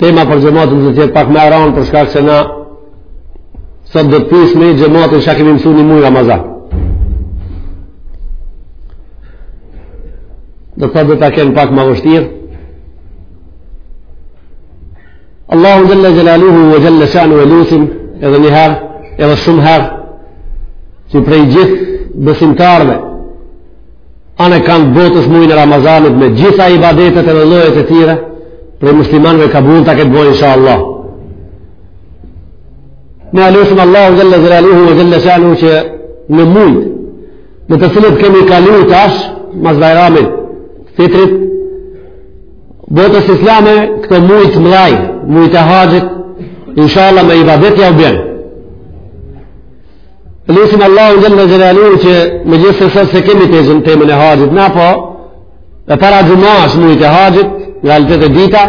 Tema për xhematin do të jetë pak ma e randë për shkak se na sot do të pysim xhematin çka kemi mësu një muj Ramazan. Do të thotë do ta kenë pak ma vështirë. Allahun xhel-le xhelaluhu ve xhel-le shanuhu e lusim edhe një herë, edhe shumë herë që prej gjithë besimtarëve Anekanë botës mujin e Ramazanit me gjitha ibadetet edhe llojet e tyre, prej muslimanëve kabull ta ketë bo, insha Allah. Ne e lusim Allahun xhel-le xhelaluhu ve xhel-le shanuhu që në mujt, në të cilët kemi kalu tash, mas bajramit, fitrit, botës islame, këta mujt mdhaj, mujt e haxhit, insha Allah me ibadete ja u bjen. Lusim Allahun xhel-le xhelaluhu që megjithëse sot s'e kemi të gjanë temën e haxhit na po e para gjumash mujt e haxhit nga lëtet e dita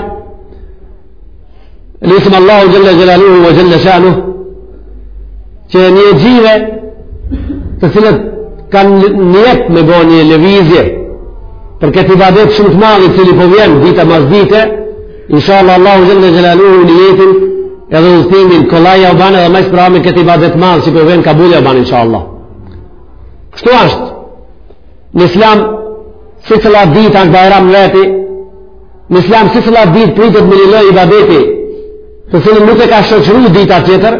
Lusim Allahun xhel-le xhelaluhu ve xhel-le shanuhu që një gjithve të cilët kanë nijet me bo një lëvizje për këtë ibadet shumë të madh i cili po vjen dita mas dite Inshallah Allahu xhel-le xhelaluhu nijetin edhe udhëtimin kollaj ja u ban edhe ma së prami këtë ibadet madh që po vjen kabull ja u ban inshallah. Kështu asht. Në Islam secila ditë asht bajram në veti, në Islam secila ditë pritet me një lloj ibadeti, të cilin nuk e ka shoqëru dita tjetër,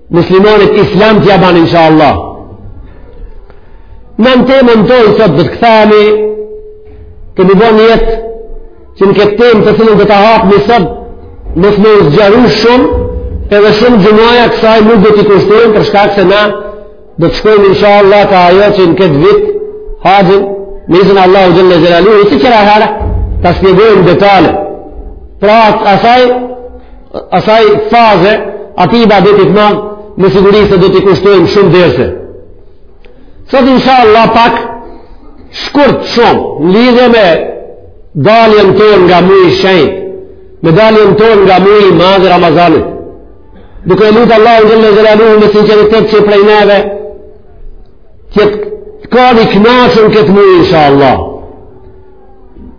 Muslimanit islam t'ja ban insha Allah. Na në temën tonë sot do të kthehemi, që kem bo nijet që në këtë temë të cilën do ta hapim sot, mos me u zgjeru shumë, edhe shumë xhumaja kësaj nuk do t'i kushtojmë për shkak se na do të shkojmë insha Allah ka ajo që në këtë vit haxhin me iznin e Allahut xhel-le xhelaluhu, si tjera herë, ta spjegojmë detale. Pra asaj asaj faze atij ibadetit madh me siguri se do t'i kushtojmë shumë ndërsa sot insha Allah pak shkurt shumë në lidhje me daljen tonë nga muji i shenjtë me daljen tonë nga muji i madh i Ramazanit duke e lutë Allahun xhel-le xhelaluhu me sinceritet që prej neve të jetë kanë i knaqun këtë muj insha Allah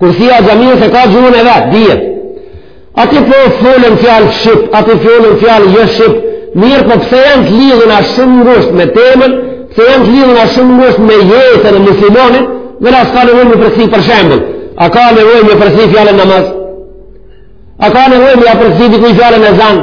Kursia e xhamisë e ka gjuhën e vet, dihet. Aty po folen fjalë shqip, aty folen fjalë jo shqip, mirëpo pse janë të lidhuna shumë ngusht me temën, pse janë të lidhuna shumë ngusht me jetën e muslimanit, valla s'ka nevojë me përkthy për shembull, a ka nevojë me përkthy fjalën namaz, a ka nevojë me ja përkthy dikujt fjalën ezan,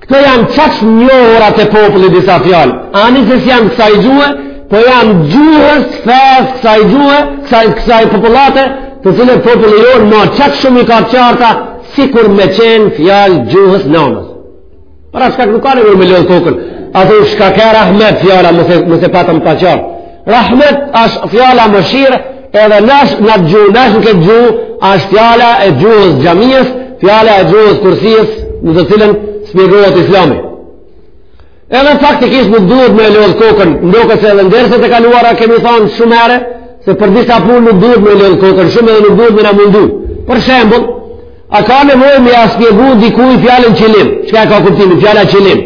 Këto janë qaq njohura te populli disa fjalë. Ani se s'janë kësaj gjuhe, po janë gjuhës, fesë, kësaj gjuhe, kësaj, kësaj popullate, të cilat populli jonë ma qaq shumë i ka të qarta, sikur me qenë fjalë gjuhës nanës. Pra s'ka, nuk ka nevojë me lodhë kokën, a thu çka ke rahmet fjala, mos e, mos e patëm pa qartë. Rahmet është fjala mëshirë edhe asht në gjuhë, asht në këtë gjuhë, është fjala e gjuhës xhamisë, fjala e gjuhës kursisë në të cilën spjegohet islami. Edhe faktikisht nuk duhet me lodhë kokën, m'doket se edhe n'derset e kaluara kemi thonë shumë herë, se për disa punë nuk duhet me lodhë kokën, shumë edhe nuk duhet me na mundu. Për shembull, a ka nevojë me ia spjegu dikujt fjalën qilim, çka e ka kuptimin, fjala qilim,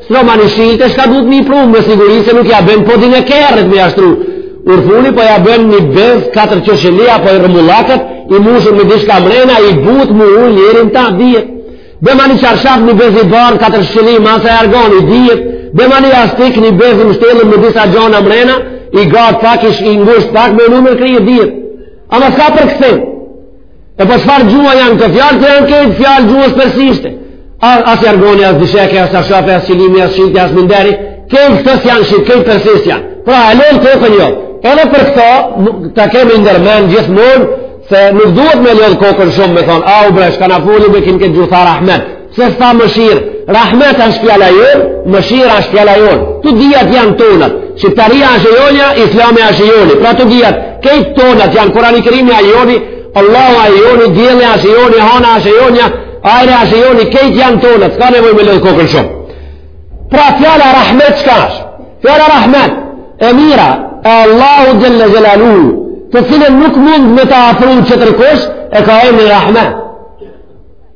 Bjema ni shilte, çka duhet m'i pru, me siguri se nuk ja bëjmë po dinë krejt me ja shtru. Urfuni po ja bëjmë një bez, katërqosheli apo i rrumullakët, i mushun me diçka mrena, i butë m'u ulë njeri n'ta, dihet. Bjema ni çarshaf, një bez i bardhë, katërqosheli, masa e jorganit, dihet. Bjema ni jastëk, një bez i mështjellun me disa gjana mrena, i gatë pak, i ngusht pak, me vnu nër krye, dihet. Ama s'ka përkthim. E po çfarë gjuhe janë këto fjalë që janë krejt fjalë gjuhës persishte? As jorgani as dysheki as çarshafi as qilimi as shiltja as minderi, krejt këto s'janë shqip, krejt persisht janë. Pra e lodh kokën, jo. Edhe për këto ta kemi ndërmend gjithmonë se nuk duhet me lodhë kokën shumë me thonë, au bre, çka na foli në këtë gjuhë, tha rahmet. Se s'tha mëshirë, rahmet është fjala jonë, mëshirë është fjala jonë. Të dyjat janë tonat, shqiptaria është jonja, islami është joni. Pra të dyjat, krejt tonat janë, Kurani Kerimi a joni, Allahu a joni, dielli a joni, hana a jonja, ajri a joni, krejt janë tonat, s'ka nevojë me lodhë kokën shumë. Pra fjala rahmet çka është, fjala rahmet, e mira e Allahut xhel-le xhelaluhu, të cilën nuk mund me ta afru tjetërkush, e ka emnin rahmet.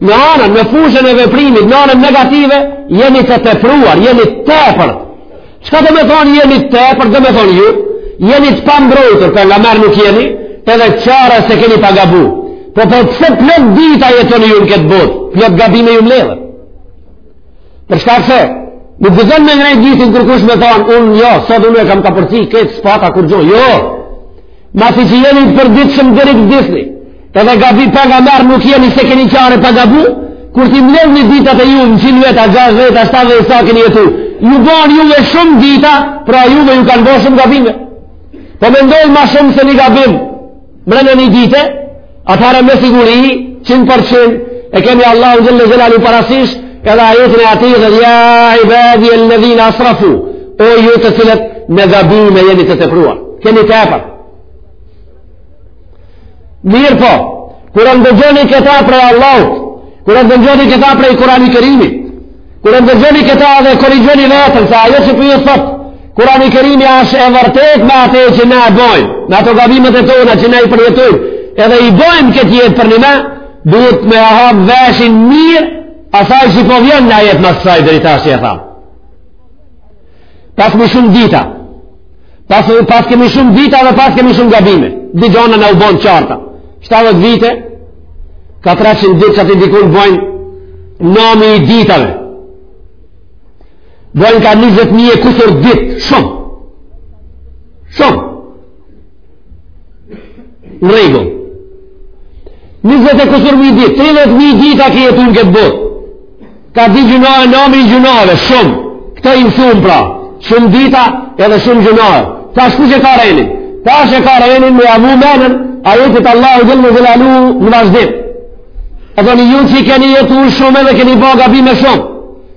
Në anën, në fushën e veprimit, në anën negative, jeni të tepruar, jeni të tepërt. Çka do me thonë jeni të tepërt, do me thonë ju, jeni të pambrojtur, pejgamer nuk jeni, edhe çare s'e keni pa gabu. Po pasi plot dita jetoni ju në këtë botë, plot gabime ju mledhen. Për shkak se nuk guxon me ngreh gishtin kurkush me thonë, unë jo, sot unë e kam kapërcy, keq s'pata kurgjo, jo, Masi që jeni të përditshëm deri të vdisni, edhe gabi pejgamer nuk jeni, s'e keni çare pa gabu, kur t'i mledhni ditat e juja 100 vjet, a 60, a 70 sa keni jetu, ju bahen juve shumë dita, pra juve ju kanë ba shumë gabime. Po mendoj ma shumë se një gabim, mrenda një dite, Atëherë me siguri, 100%, e kemi Allahun xhel-le xhelaluhu parasysh, edhe ajetin e atij dhe ja ibadije ledhine esrafu, o ju të cilët në gabime jeni të tepruar. Keni tepër. Mirëpo, kur e ndëgjoni këta prej Allahut, kur e ndëgjoni këta prej Kurani Kerimit, Kur e ndëgjoni këta dhe korrigjoni veten se ajo që po ju thotë Kurani Kerimi është e vërtetë me atë që na bëjmë, me ato gabimet e tona që na i përjetojmë, edhe i bëjmë këtë jetë përnime, duhet me hap veshin mirë asaj që po vjen në ajet mas asaj deri tash që e thamë. Pasmi shumë dita, pas, paskemi shumë dita dhe paskemi shumë gabime, dy gjona na u bonë qarta. 70 vite, 400 ditë që aty dikun bojnë numri i ditave. Bojnë ka 20.000 e kusur ditë, shumë. Shumë. Në rregull. Nizet e kusur mijë dit, 30.000 dita ki jetu në këtë botë. Ka dy gjynahe, numri i gjynaheve, shumë. Këta i mësumë pra, shumë dita edhe shumë gjynahe. Tash çka e ka renin? Tash e ka renin me ia vu menen ajetit Allahu xhel-le xhelaluhu në vazhdim. E thon, ju që i keni jetu shumë edhe keni ba gabime shumë.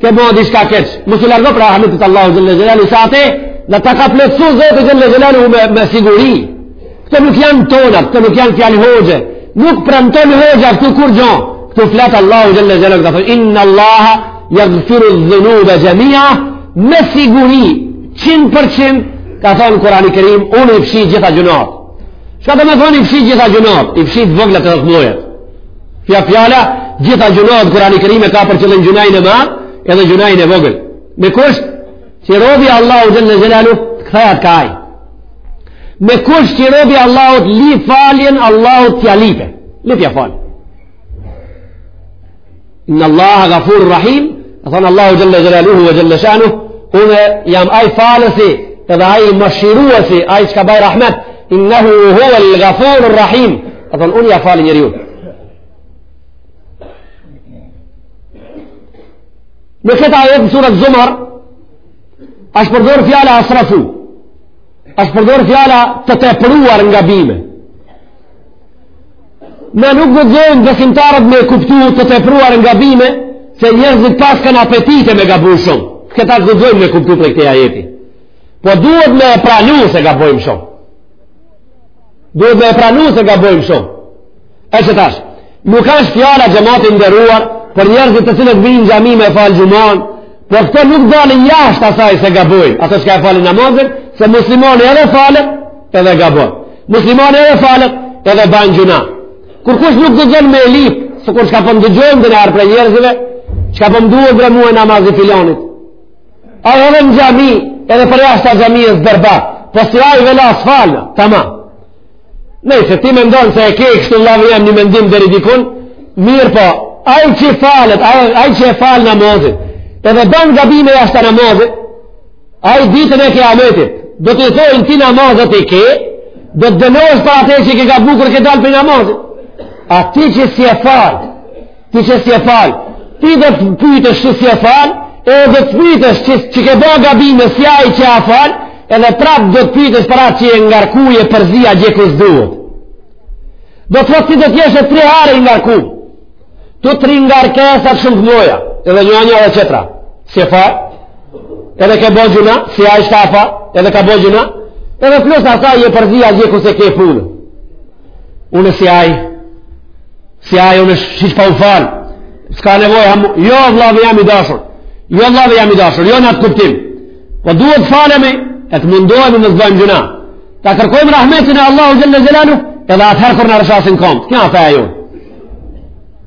Ke ba diçka keq. Mos u largo prej rahmetit Allahut xhel-le xhelaluhu sa te dhe ta ka plëcu Zoti xhel-le xhelaluhu me siguri. Këto nuk janë tonat, këto nuk janë fjalë hoxhe. Nuk premton hoxha këtu kurgjo. Këtu flet Allahu xhel-le xhelaluhu ka thënë, inna Allahe jagfiru dhunube xhemia me siguri 100% ka thënë Kurani Kerim, unë i fshi gjitha gjynahet. Çka do me thënë i fshi gjitha gjynahet? I fshi të voglat edhe të Fja fjala, gjitha gjynahet Kurani Kerim e ka për qëllim gjynahin e madh, edhe gjynahin e vogël. Me kusht, që robi Allahut xhel-le xhelaluhu të kthehet ka Ai. Me kusht, që robi Allahut t'lyp faljen, Allahut t'ja lype. Lypja faljen. Inna Allahe gafur rahim, e thon Allahu xhel-le xhelaluhu ve xhel-le shanuhu, unë jam ai falësi edhe ai mëshiruesi, ai çka baj rahmet, innehu huvel gafurur rahim, e thon unë ja fal njeriut. Në këta ajet në suret Zumer, është përdor fjala esrafu, është përdor fjala të tepruar në gabime. Na nuk guxojmë besimtarët me e kuptu të tepruar në gabime, se njerëzit paskan apetite me gabu shumë. Këta s'guxojmë me e kuptu prej këtij ajeti. Po duhet me e pranu se gabojmë shumë. Duhet me e pranu se gabojmë shumë. E qe tash, nuk ashtë fjala xhemat i nderuar për njerëzit të cilët vijnë n'xhami me falë xhumanë, Po këto nuk dalin jashtë asaj se gabojnë, ato çka e falin namazin, se muslimani edhe falet, edhe gabon. Muslimani edhe falet, edhe ban gjyna. Kurkush nuk të gjen me e lyp, sikur çka po dëgjojmë ndonjëherë prej njerëzive, çka po m'duhet bre mu namazi i filonit. Ai edhe në xhami, edhe përjashta xhamies derba, po si ai vëlla s'falë, tamam. Ne, se ti mendon se e ke kështu vëllavi jem një mendim deri dikun, mirëpo, ai që falet, ai që e fal namazin, edhe ban gabime jashta namazit, ai ditën e kiametit, do t'i thojnë ti namazet i ke, do të dënohesh për atë që ke gabu kur ke dalë prej namazit. A ti që s'e fal, Ti që s'e fal, ti do të pyetesh që s'e fal, e do të pyetesh që, që ke bo gabime si ai që e fal, edhe prap do të pyetesh për atë që e ngarkuje përzihesh ku s'duhet. Do të thotë ti do t'jesh tri herë i ngarku, tu tri ngarkesa shumë të mdhaja, edhe njana edhe tjetra, s'e fal, edhe ke bo gjyna, si ai çka fal, edhe ka bo gjyna, edhe plus asaj e përzihesh ku s'e ke punë. Unë si ai, si ai unë hiç pa u fal. S'ka nevojë ham. Jo vëllavi jem i dashur. Jo vëllavi jem i dashur. Jo në atë kuptim. Po duhet t'falemi, e të mundohemi mos t'bojmë gjyna. Ta kërkojmë rahmetin e Allahut xhele xhelaluhu, edhe atëherë kur na rrëshqasin komt. Kjo është ajo.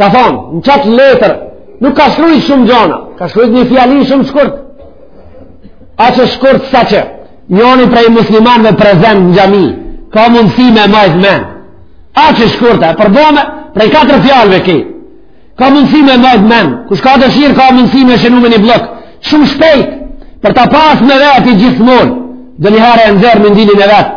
ka thonë, në qatë letër, nuk ka shkrujt shumë gjona, ka shkrujt një fjali shumë shkurt, aq e shkurt sa që, njoni prej muslimanve prezent në xhami, ka mundësi me majtë men, aq e shkurt e përbome, prej 4 fjalve ki, ka mundësi me majtë men, kush ka dëshirë ka mundësi me shenu në një blok, shumë shpejt, për ta pas me veti gjithmonë, ndonjëherë e nxjerr mindilin e vet,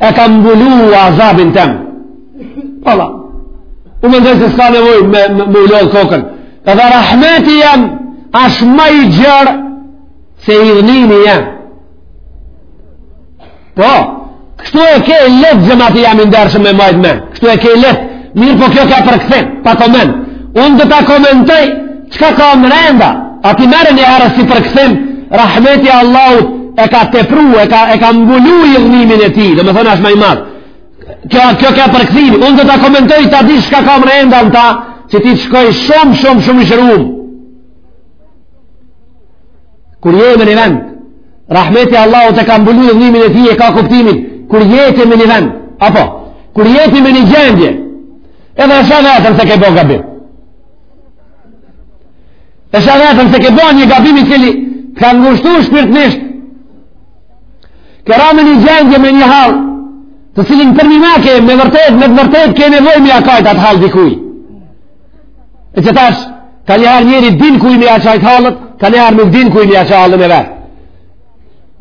e ka mbulu azabin tem valla unë mendoj se s'ka nevoj me, me, me u lodh kokën edhe rahmeti jem ashtë ma i gjërë se idhnimi jem po kështu e ke lehtë xhemati jem i ndershëm me majtë men kështu e ke lehtë mirëpo kjo ka përkthim pa koment unë do ta komentoj Çka ka mrenda? A ti merre një herë si përkthim, rahmeti i Allahut e ka tepru, e ka, e ka mbulu idhnimin e tij, do me thonë ashtë ma i madh. Kjo, kjo ka përkthimi, unë do ta komentoj ta dish çka ka mrenda në ta, që ti të shkojsh shumë, shumë, shumë i shërum. Kur je në një vend, rahmeti i Allahut e ka mbulu idhnimin e tij, e ka kuptimin, kur je ti në një vend, apo, kur je ti në një gjendje, edhe e sheh veten se ke bo gabim. E sheh veten se ke bo një gabim i cili të ka ngushtu shpirtnisht. Ke ra me një gjendje me një hall, të cilin për një make, me vërtet, me të vërtet, ke nevoj me ja kajt atë hall dikujt. E që tash, kanjëherë njeri din kujt me ja kajt hallet, kanjëherë nuk din kujt me ja kajt hallin e vet.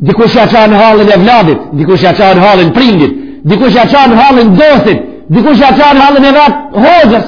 Dikush ja qanë hallin vllait, dikush ja qanë hallin prindit, dikush ja qanë hallin dostit, dikush ja qanë hallin e vet hoxhës.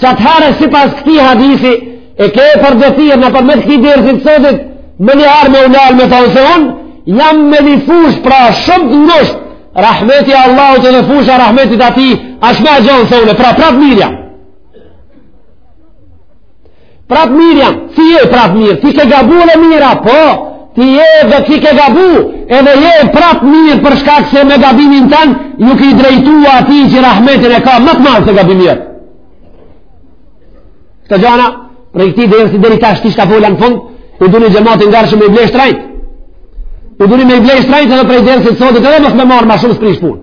Qatëherë sipas këtij hadithi, e ke për detyrë nëpërmjet këtij dersi të sotit, menjëherë me u nal me thonë se unë, jam me një fush pra shumë të ngusht, rahmeti i Allahut edhe fusha e rahmetit t'atij, asht ma e gjonë se unë, pra prapë mirë jam. Prap mirë jam, ti je prap mirë, ti ke gabu në mira, po, ti je edhe ti ke gabu, edhe je prap mirë për shkak se me gabimin tanë, ju ki drejtu atij që rahmetin e ka, ma të madh se gabimi jot. Këto gjana, prej këtij dersi deri tash çka fola në fund, u duhen xhemat i ndershëm me i ble shtrejt, u duhen me i ble shtrejt edhe prej dersit të sotit edhe mos me marrë ma shumë s'prish punë.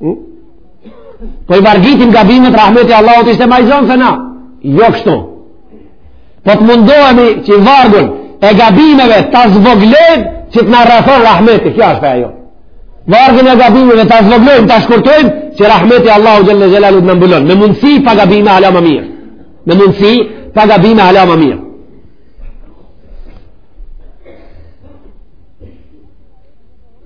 Hmm? Po i vargitim gabimet, rahmeti i Allahut ishte ma i gjon se na. Jo kështu. Po të mundohemi që vargun e gabimeve ta zvoglojmë që të na rrethon rahmeti. Kjo është ajo. Vargun e gabimeve ta zvoglojmë ta shkurtojmë që rahmeti i Allahut xhel-le xhelaluhu të na mbulon. Me mundësi pa gabime hala ma mirë. Me mundësi pa gabime hala ma mirë.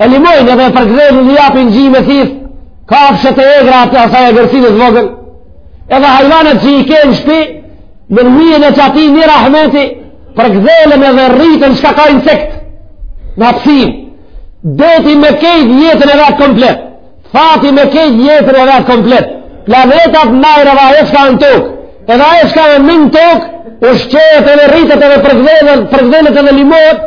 E limojnë edhe e përkëdhelin e japin gji me thith, kafshët e egra atë asaj egërsin e zvoglon, edhe hajvanët që i kem n'shpi, në emën e qatij një rahmeti, përkëdhelen edhe rriten çka ka insekte në hapsinë, deti me kejt jetën e vetë komplet, fati me kejt jetën e vetë komplet, planetat n'ajër edhe çka në tokë, edhe çka nën tokë, ushqehet edhe rritet edhe përkëdhelet edhe limohet,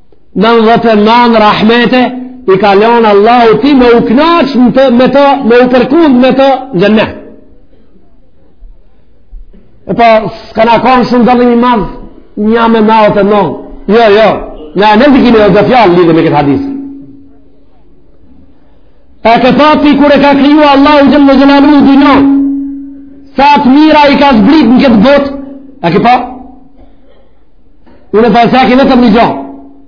Nandhetë e nan rahmete, i ka lonë Allahu ti me u knaqë me to, me to, me u përkundë me to n'xhenet. E po, s'ka në konë shumë dallim i madh, një me nandhetë e non. Jo, jo, na ende i kimi do fjalë lidhje me këtë hadith. E ke pa ti kur e ka kriju Allahu xhel-le xhelaluhu dynjan sa të mira i ka zbrit në këtë botë, e ke pa ti, Unë e paske vetëm një gjo.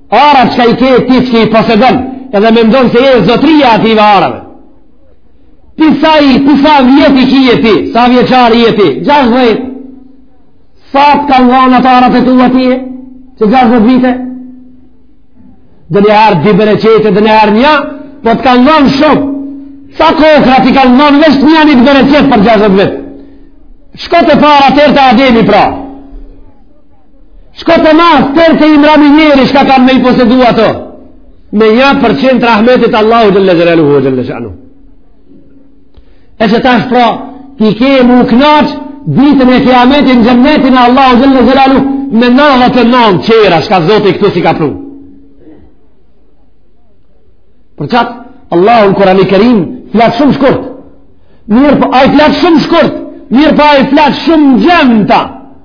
Arat çka i ke ti çka i posedon, edhe mendon se je zotria i atyve arave. Ti sa je, ti sa vjetiq je ti, sa vjeçar je ti, gjashtëdhet, sa të kanë dhanë arat e tu aty e, qe gjashtëdhet vite, dhe një herë dy bereqete, dhe një herë një, po të kanë dhanë shumë, sa kokrra t'i kanë dhanë vesh një një të bereqete për gjashtëdhet vite.. Shko te para teri te Ademi pra, Shko te mas, teri te i mrami njeri, shka kanë me i posedu ato. Me një përqind të rahmetit Allahu xhele xhelaluhu xhele shanuhu. E qetash pra, ti ke m'u knaq, ditën e kijametit xhennetin e Allahu xhele xhelaluhu, me nandhetë e nanë tjera, shka Zoti këtu s'i ka pru. Për qat, Allahu në Kurani Kerim, flet shumë shkurt. Mirë, po, ai flet shumë shkurt. Mirë, po, ai flet shumë xhenneta.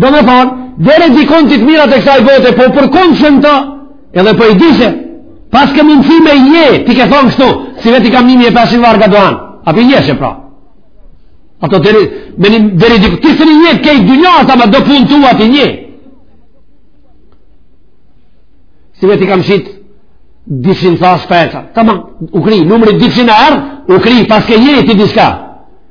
Domethonë, deri dikun të të mirat e kësaj bote, po përkon çka në të, edhe për po i dishe, paske mundësi me nje, ti ke thonë kështu, sivjet i kam 1500 vagona duhan, api jeshe pra. Ato deri, me një deri dikun, ti s'e njeh krejt dynjan, ama do punë tuat i njeh. Sivjet i kam shit, dishin thash për e qa, ta ma, u kri, numri dishin e ardhë, u kri, paske nje ti diçka,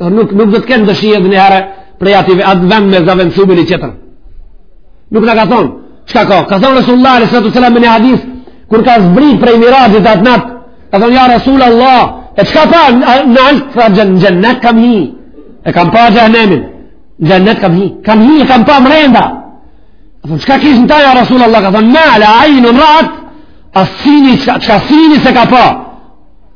nuk nuk do të kenë dëshirë asnjëherë prej aty atë vend me zavendsu me ni qetër. Nuk na ka thon, çka ka? Ka thon Resulullah sallallahu alaihi wasallam në hadith kur ka zbrit prej miraxhit atë nat, ka thon ja Resulullah, e çka pa nalt pra, në xhennet kam hi. E kam pa xhehenemin. Xhennet kam hi. Kam hi, e kam pa mrenda. Ka thon çka kish në ta ja Resulullah, ka thon ma la ayn rat as syni çka syni s'e ka pa.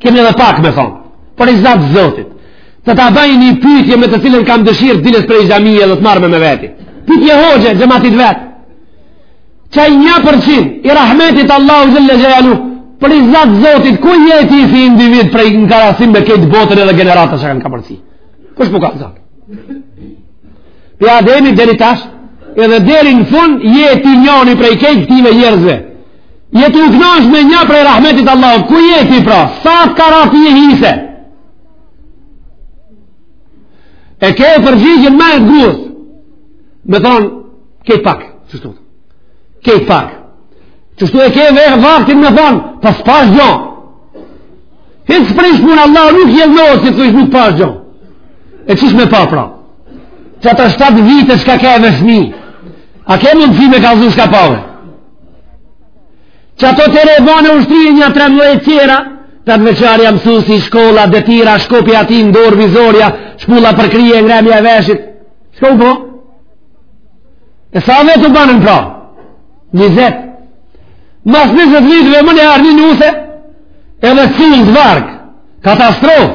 kemi edhe pak me thonë për hyzatë Zotit do ta baj një pytje me të cilën kam dëshirë të dilsh prej xhamie edhe ta marrë me me veti pytje hoxhe xhematit vet qaj një përqind i rahmetit Allahu xhele xhelalu për hyzatë Zotit ku je ti si individ prej në krahasim me krejt botën edhe gjeneratat që kanë kalu prej si kush po ka të zatë prej Ademi deri tash edhe deri në fund je ti njoni prej krejt këtyve njerëzve Je tu u kënaq me një prej rahmetit Allah, ku je ti pra, sa të ka ra një hise? E ke e përgjigjën me e të gruës, me thonë, krejt pak, qishtu, krejt pak, qishtu e ke edhe vaktin me thonë, s'paske pas gjo, hiç s'e prish punë Allah, nuk jetë në orë, si të nuk pas gjo, e çka është me pa pra, që atë shtatë vite shka ke e veshmi, a ke mundësi me kallzu shka pave, Që ato të rejë banë e ushtri një trembëdhjetë tjera, të të veçarja mësusi, shkolla, detyra, shkopi atij n'dorë, vizorja, shpulla për krye, ngremja e veshit. Shka u bo? E sa vjet u banën pra? Njëzet. Mas njëzet viteve me na ardh një nuse, edhe si në zvarkë, katastrofë.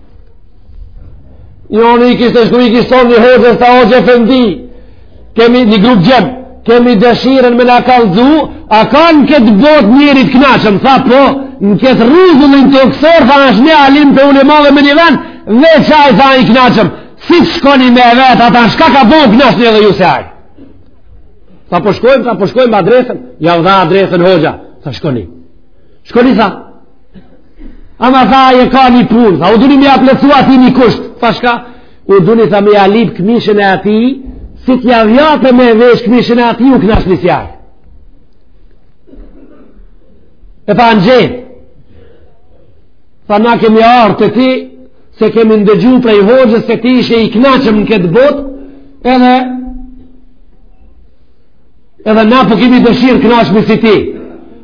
Njoni kish shku i kish thonë një hoxhës tha hoxhë efendi, jemi një grup djem, kemi dëshirën me na kallzu, a ka në këtë botë njeri t'knaqëm, tha po, në këtë rruzullin tokësor, tha është një alim prej ulemave në një ven, dhe qaj tha i knaqëm, si shkoni me vet ata shka ka bo, knaqni edhe ju si aj. Tha po shkojmë, tha po shkojmë adresën, jav dha adresën hoxha, tha shkoni. Shkoni tha, Ama tha e keni një punë, tha u duni me ja plotësu atij një kusht, tha shka, u duni tha me ja lyp këmishën e atij, si t'ja vjate me e vesh këmishën e atij, u knaqni si aj. E tha në gjenë, tha na kemi ardh te ti, se kemi ndëgju prej hoxhës se ti ishe i knaqëm në këtë botë, edhe Edhe na po kemi dëshirë kënaqmi si ti.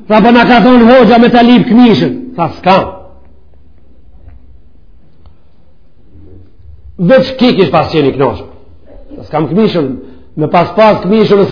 Tha po na ka thonë hoxha me ta lyp këmishën. Tha s'kam. Veç ky kish pas qenë i knaqëm. Tha s'kam këmishën, me pas pas këmishën e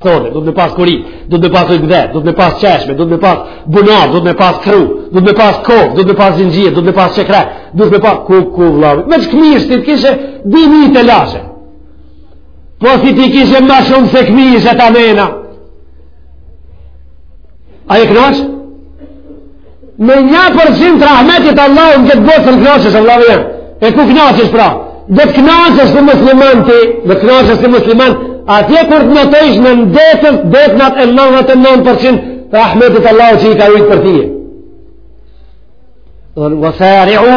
Thonë, duhet me pas koritë, duhet me pas ujt vetë, duhet me pas çeshme, duhet me pas bunar, duhet me pas kru, duhet me pas kovë, duhet me pas zinxhir, duhet me pas çekrek, duhet me pas, kuku vlla. Veç këmishë, ti të kishe, di mi të lashe. Po si t'i kishe ma shumë se këmishë e ta mena. A je knaq? Me një përqind të rahmetit Allahut në këtë botë s'un knaqesh, vllau jem. E ku knaqesh pra? Do të knaqesh ti musliman ti, do të knaqesh ti musliman, atje kur të notojsh në detet, detnat e 99% të rahmetit Allahut që i ka rujt për tye. Dhe në gësari u,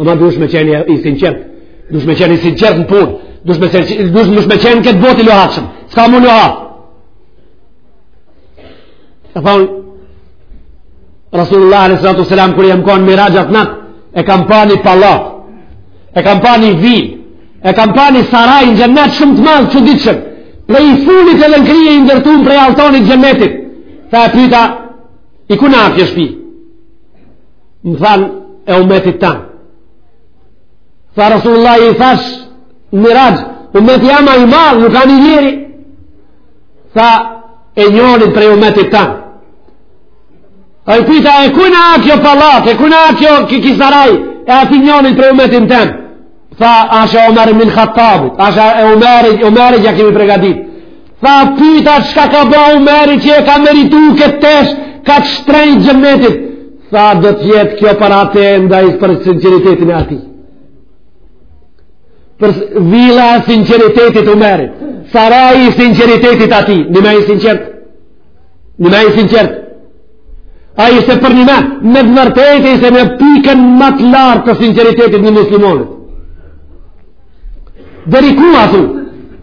Ama dush me qenë i sinqert, dush me qenë i sinqert në punë, dush me qenë, dush, dush me qenë këtë botë i luhatshëm, s'ka mu luhat. E thotë Rasulullah a.s. kur jam konë n'miraxh at natë, e kam pa një pallat, e kam pa një vilë, e kam pa një saraj në xhennet shumë të madh çuditshëm, prej funit edhe në krye i ndërtum prej altonit xhennetit, tha e pyta, e kujna kjo shpi? më thanë e umetit tand. Tha Rasulullah i thashë mirë, umeti jem a i madh, nuk a ni njeri. Tha e njonit prej umetit tand. Ai pyta e kujna a kjo pallat, e kujna a kjo ky saraj, e atij njonit prej umetit tem. Tha asht e Omer ibn Hattabit, asht e Omerit, Omerit ja kemi pregatit. Tha pyta çka ka ba Omeri që e ka meritu këtë tesh, kaq të shtrenjtë xhenetit. Tha do t'jetë kjo për atë e nda i për sinqeritetin e atij. Për vila e sinqeritetit Omerit. Saraji sinqeritetit atij, njëmend i sinqertë. Njëmend i sinqertë. Ai ishte përnjëmend, me të vërtetë ishte në pikën më të lartë të sinqeritetit një muslimanit. Deri ku a thu,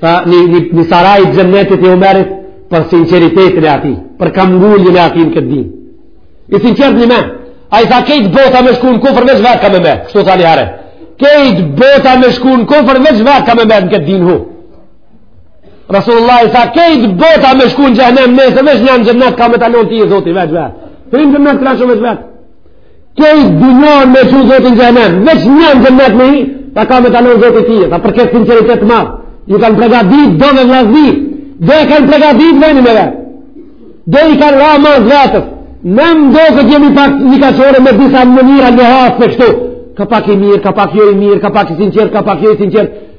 ta një një një saraj të xhenetit i Omerit për sinqeritetin e atij, për kamnguljen e atij në këtë din. I sinqertë njëmend, ai tha krejt bota me shku në kufër veç vetë kam me met, kështu tha një herë. Krejt bota me shku në kufër veç vetë kam me met në këtë din hu. Rasulullahi tha krejt bota me shku në xhehenem nëse veç një në xhenet ka me të lon ty Zoti veç vetë. Të rrin xhenet të rashë veç vetë. Krejt dunjanë me çu Zoti n'xhehenem, veç njo n'xhenet me hi, tha ka me të lon Zoti ty, tha për këtë sinqeritet t'madh, ju kanë pregatit, do dhe vllazni, do e kanë pregatit venin me dhe, do i kanë ra mas vetes, ne m'doket jemi pak një kachore me disa mënyra luhatshme kështu, ka pak i mirë, ka pak jo i mirë, ka pak i sinqertë, ka pak jo i sinqertë,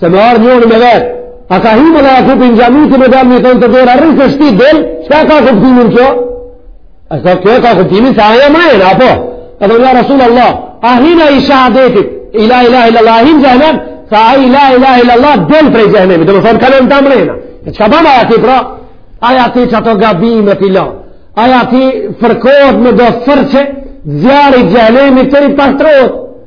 Se me ardh njëri me vetë, a ka himë dhe a kupin xhaminë me dalë një tonë te dera, rrisë e shti del, çka ka kuptimin kjo? A sa kjo ka kuptimin se aja ma e në, apo? Edhe nga Rasul Allah, a hina i shahadetit, ila ila ila la, a hin n'xhehenem, sa a ila ila ila la, del prej xhehenemi, domethënë kalem ta mrena. E çka ban aja ti pra? Aja ti që ato gabime t'i la, aja ti fërkohet me do furça, zjarri xhehenemit t'i pastrojë,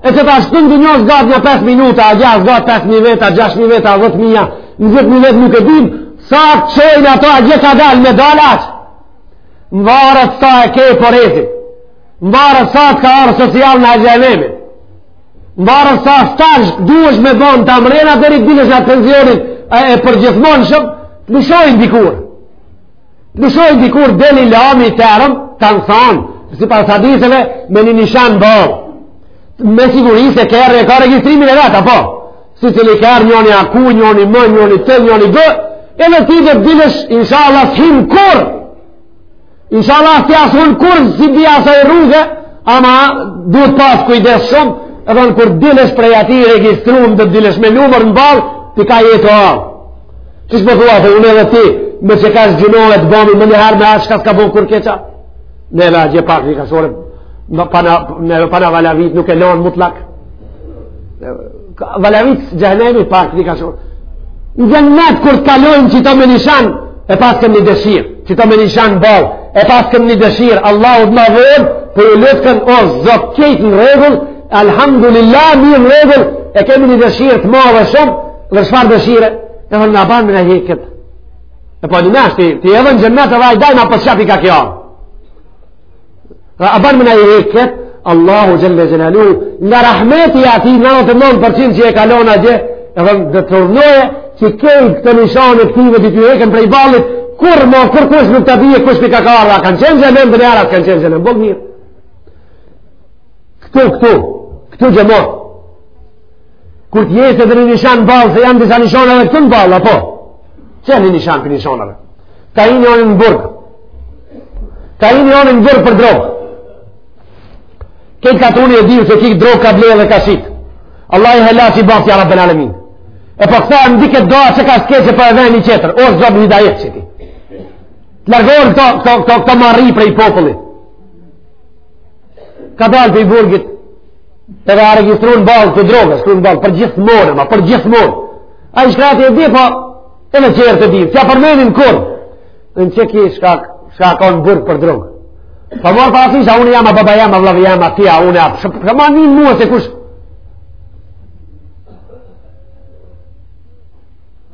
E qe tash ndonjë zgat nja 5 minuta, atje zgat 5.000 vjet a, 6.000 vjet a, 10.000, 20.000 vjet nuk e dim, sa të çojnë ato, atje ka dalë me dalë aq. Mvaret sa e ke porezin, mvaret sa të ka arë social në xhehenem, mvaret sa stazh duhesh me bon ta mrena deri t'dilsh n'at pensionin e, e përgjithmonshëm, të lëshojnë dikur. Lëshojnë dikur del i lamë i terun, ta thonë, sipas haditheve, me një nishan n'ballë. Me siguri si kerri e ka regjistrimin e vet, apo? Secili kerr njoni aku, njoni më, njoni të, njoni bë, edhe ti do dilësh, insha Allah, s'hin kurrë, insha Allah, s'ti asun kurrë, s'i di asaj rruge, ama duhet pas kujdes shumë, edhe në kur dilësh prej aty i regjistrum, do dilësh me numër në ballë, të ka jetë o Ti s'po thua, dhe unë edhe ti, me që ka shgjinohë e të bëmi më njëherë me asë shka s'ka bëmë kur keqa? Ne edhe atje pak një kasore, në pana, pana vallahi nuk e lanë mutlak. Vallahi se xhehnemi pak një kasore. Në xhenet kur të kalojnë qeto me nishan, e paskan një dëshirë, qeto me nishan n'ballë, e paskan një dëshirë, Allahut ma vërë, për po i luten o Zot krejt në rregull, alhamdulillah, mirë në rregull, e kemi një dëshirë të madhe shumë, Dhe çfarë dëshire, e hënë a ban me na hek. E po një nashtë, ti, ti edhe në xhenet e dhaj, daj ma për shëpi ka kjo. Dhe a ban me na hek, Allahu xhelle xhelaluhu, nga rahmeti i tij 99% që e ka lan atje, edhe urdhëron, që krejt këtë nishan e këtive të të hekën prej ballit, kurrë më, kurrkush nuk ta bie, kush për ka ka arra, kanë qenë n'xhehnem dhe njërat kanë qenë n'xhehnem, boll mirë. Këtu, këtu, këtu gjëmën, Kur të jesë edhe një nishan në ballë, se janë disa nishana edhe këtu në ballë, apo? Qe një nishan prej nishanave? Ka hi njani në burg. Ka hi njani në burg për drogë. Krejt katuni e di se ky drogë ka ble dhe ka shitë. Allah i hela që i bëfë ja rabbel alemin. E po këta e më dike doa që ka shke që për po edhe një tjetër. O, Zot bëje një dajet që ti. Të largohen këto, këto, këto, këto marri prej popullit. Ka dalë prej burgit, Edhe a regjistru në ballë te droga, shkru në ballë, përgjithmonë, ma përgjithmonë. Ai i shkreti e di, po, e në qërë të di, t'ja përmenin kur, në që ky çka, çka ka kanë n'burg për drogë. Po pa marrë parasysh, që a unë jam, a baba jam, a vllau jam, a ti a, a unë jam, shë përma një mua se kush.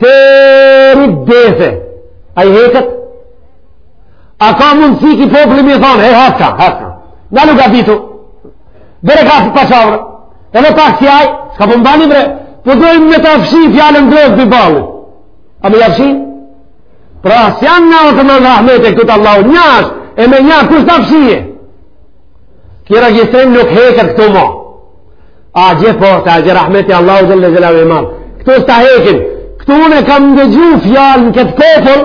Të rrit dhese, a i heket, a ka mundësi ky populli me thonë, he, haska, haska, në nuk a bitu, Bere ka si pasavre. E në pak si aj, s'ka po mbani bre, po dojmë me ta fshi fjalën drogë prej ballit. A me ja fshi? Pra, si janë në alëtë në rahmet të Allahut, një është, e me një, kush ta fshin? Ky regjistrim nuk heket këtu ma. Atje po, atje rahmeti i Allahut xhelle xhelaluhu i madh. Këtu s'ta hekin. Këtu unë e kam ndëgju fjalën te ky popull,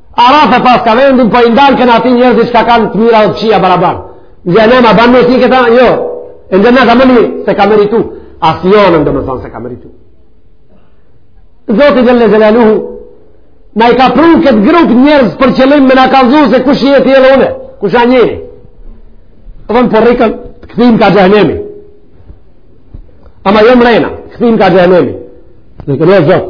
Araf e paska vendin, po ndalkan aty njerëzit që ka kanë të mira dhe të kqija barabar. Në xhehnem a ban me shti këta, jo. E në xhehnem, domethënë, s'e ka meritu. As jo, domethonë s'e ka meritu. Zoti xhelle xhelaluhu, na i ka pru këtë grup njerëz për qëllim me na kallzu se kush jetë i elone, kush a njeri. Të dhëmë për rikën, të kthejmë ka xhehnemi. Ama jo mrena, kthejmë ka xhehnemi. Dhe të rejë Zot.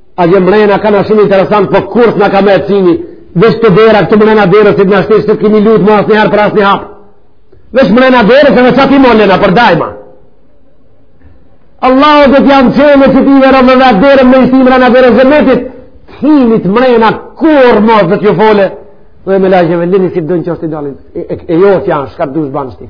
A gjë mrena ka në shumë interesant, po kurs në ka me e cini, vesh të dera këtë mrena dera, si të nashtë të kimi lutë, ma asë njëherë për asë një hapë. Vesh mrena dera, se në qati monena, për dajma. Allah o të t'jam qene që t'i vera me vetë dera, me ishti mrena dera zëmetit, t'hinit mrena kur mos dhe t'ju fole, dhe me lajgjeve, lini si dënë që është i dalin, e, e, e, e jo t'janë, shka t'dush banë shti.